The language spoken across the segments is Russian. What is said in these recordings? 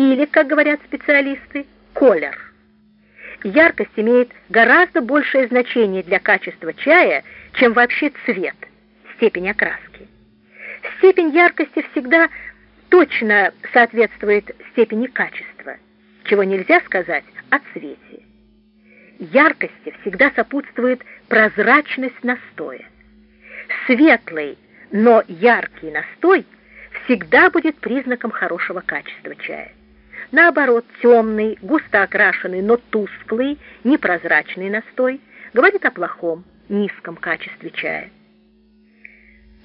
или, как говорят специалисты, колер. Яркость имеет гораздо большее значение для качества чая, чем вообще цвет, степень окраски. Степень яркости всегда точно соответствует степени качества, чего нельзя сказать о цвете. Яркости всегда сопутствует прозрачность настоя. Светлый, но яркий настой всегда будет признаком хорошего качества чая. Наоборот, темный, густо окрашенный, но тусклый, непрозрачный настой говорит о плохом, низком качестве чая.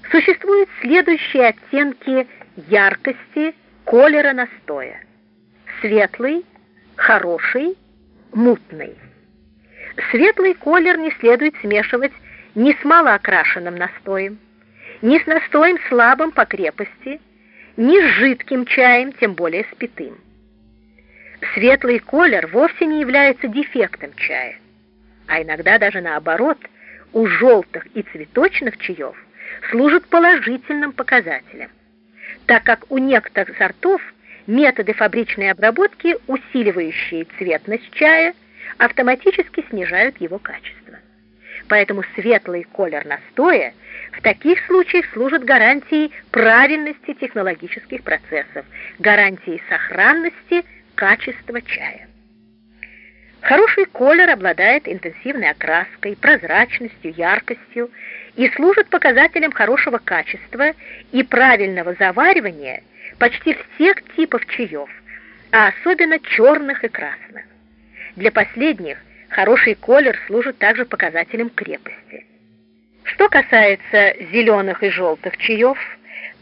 Существуют следующие оттенки яркости колера настоя. Светлый, хороший, мутный. Светлый колер не следует смешивать ни с малоокрашенным настоем, ни с настоем слабым по крепости, ни с жидким чаем, тем более с питым. Светлый колер вовсе не является дефектом чая, а иногда даже наоборот, у желтых и цветочных чаев служит положительным показателем, так как у некоторых сортов методы фабричной обработки, усиливающие цветность чая, автоматически снижают его качество. Поэтому светлый колер настоя в таких случаях служит гарантией правильности технологических процессов, гарантией сохранности качества чая. Хороший колер обладает интенсивной окраской, прозрачностью, яркостью и служит показателем хорошего качества и правильного заваривания почти всех типов чаев, а особенно черных и красных. Для последних хороший колер служит также показателем крепости. Что касается зеленых и желтых чаев,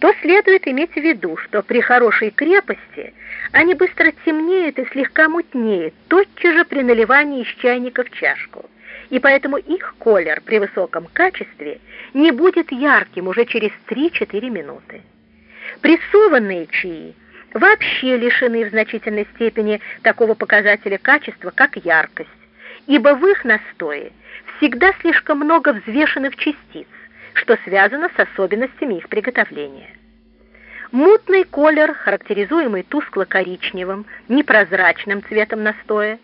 то следует иметь в виду, что при хорошей крепости они быстро темнеют и слегка мутнеют, тотчас же при наливании из чайника в чашку, и поэтому их колер при высоком качестве не будет ярким уже через 3-4 минуты. Прессованные чаи вообще лишены в значительной степени такого показателя качества, как яркость, ибо в их настое всегда слишком много взвешенных частиц, что связано с особенностями их приготовления. Мутный колер, характеризуемый тускло-коричневым, непрозрачным цветом настоя,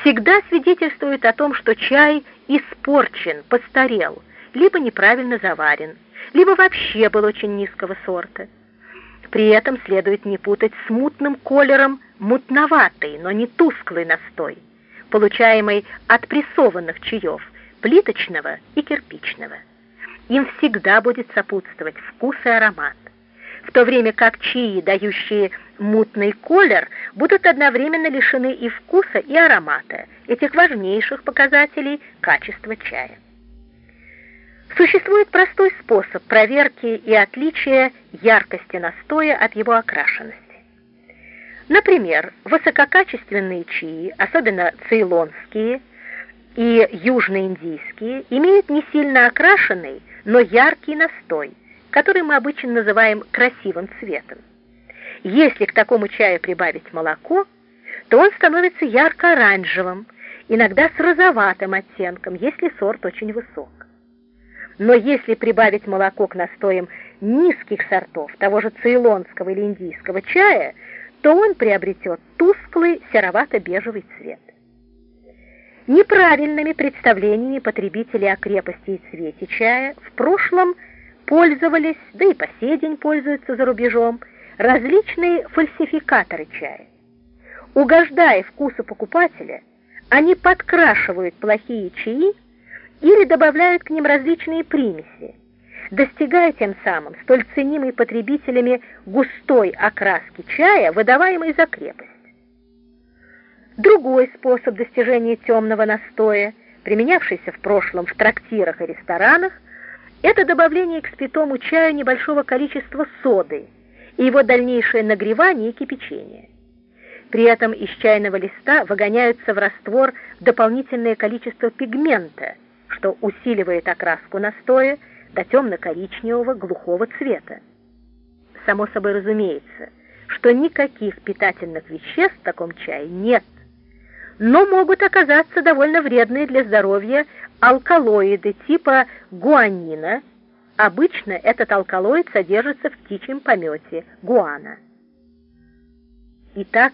всегда свидетельствует о том, что чай испорчен, постарел, либо неправильно заварен, либо вообще был очень низкого сорта. При этом следует не путать с мутным колером мутноватый, но не тусклый настой, получаемый от прессованных чаев, плиточного и кирпичного. Им всегда будет сопутствовать вкус и аромат, в то время как чаи, дающие мутный колер, будут одновременно лишены и вкуса, и аромата, этих важнейших показателей качества чая. Существует простой способ проверки и отличия яркости настоя от его окрашенности. Например, высококачественные чаи, особенно цейлонские и южноиндийские, имеют не сильно окрашенный, но яркий настой, который мы обычно называем красивым цветом. Если к такому чаю прибавить молоко, то он становится ярко-оранжевым, иногда с розоватым оттенком, если сорт очень высок. Но если прибавить молоко к настоям низких сортов, того же цейлонского или индийского чая, то он приобретет тусклый серовато-бежевый цвет. Неправильными представлениями потребителей о крепости и цвете чая в прошлом пользовались, да и по сей день пользуются за рубежом, различные фальсификаторы чая. Угождая вкусу покупателя, они подкрашивают плохие чаи или добавляют к ним различные примеси, достигая тем самым столь ценимой потребителями густой окраски чая, выдаваемой за крепость. Другой способ достижения темного настоя, применявшийся в прошлом в трактирах и ресторанах, это добавление к спитому чаю небольшого количества соды и его дальнейшее нагревание и кипячение. При этом из чайного листа выгоняются в раствор дополнительное количество пигмента – что усиливает окраску настоя до темно-коричневого глухого цвета. Само собой разумеется, что никаких питательных веществ в таком чае нет, но могут оказаться довольно вредные для здоровья алкалоиды типа гуанина. Обычно этот алкалоид содержится в птичьем помете – гуана. Итак,